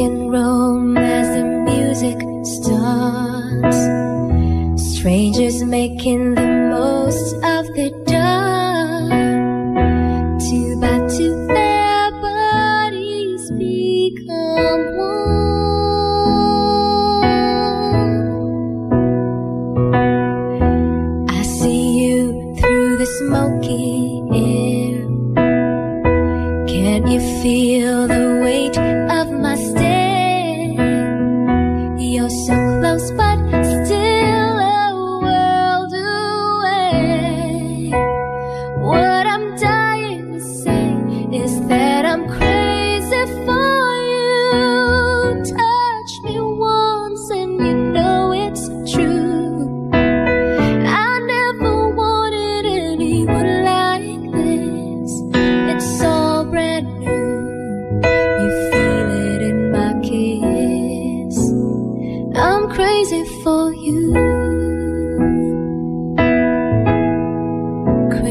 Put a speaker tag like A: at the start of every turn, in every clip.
A: in Rome as the music starts. Strangers making the most of the dark. Two by two, their bodies become one. I see you through the smoky air. Can you feel the weight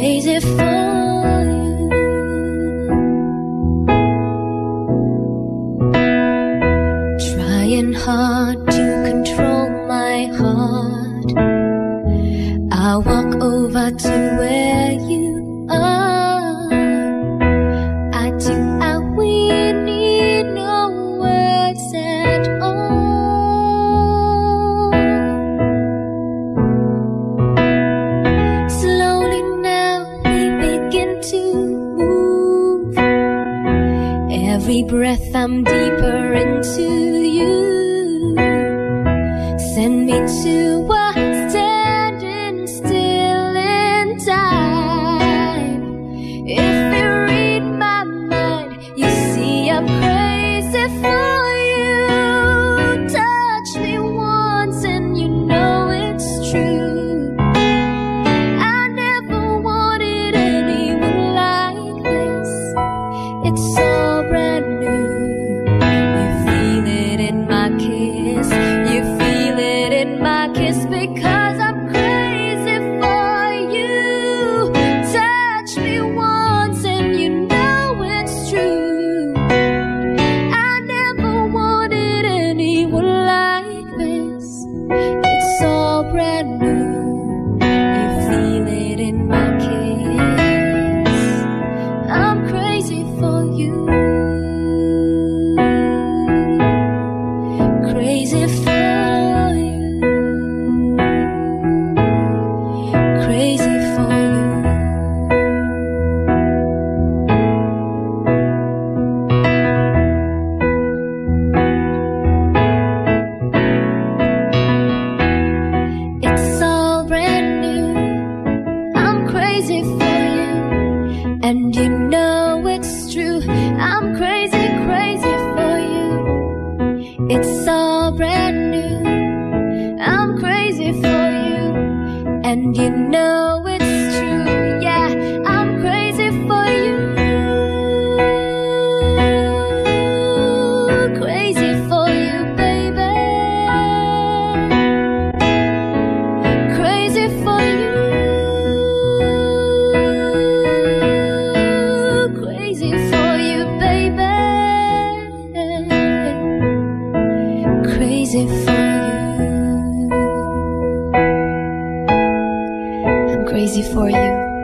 A: Crazy for you. Trying hard to control my heart. I walk over to where you Every breath I'm deeper into you. Send me to a standing still in time. If you read my mind, you see I'm crazy for you. Touch me once and you know it's true. I never wanted anyone like this. It's kiss crazy for you. And you know it's true. I'm crazy, crazy for you. It's all brand new. I'm crazy for you. And you know easy for you.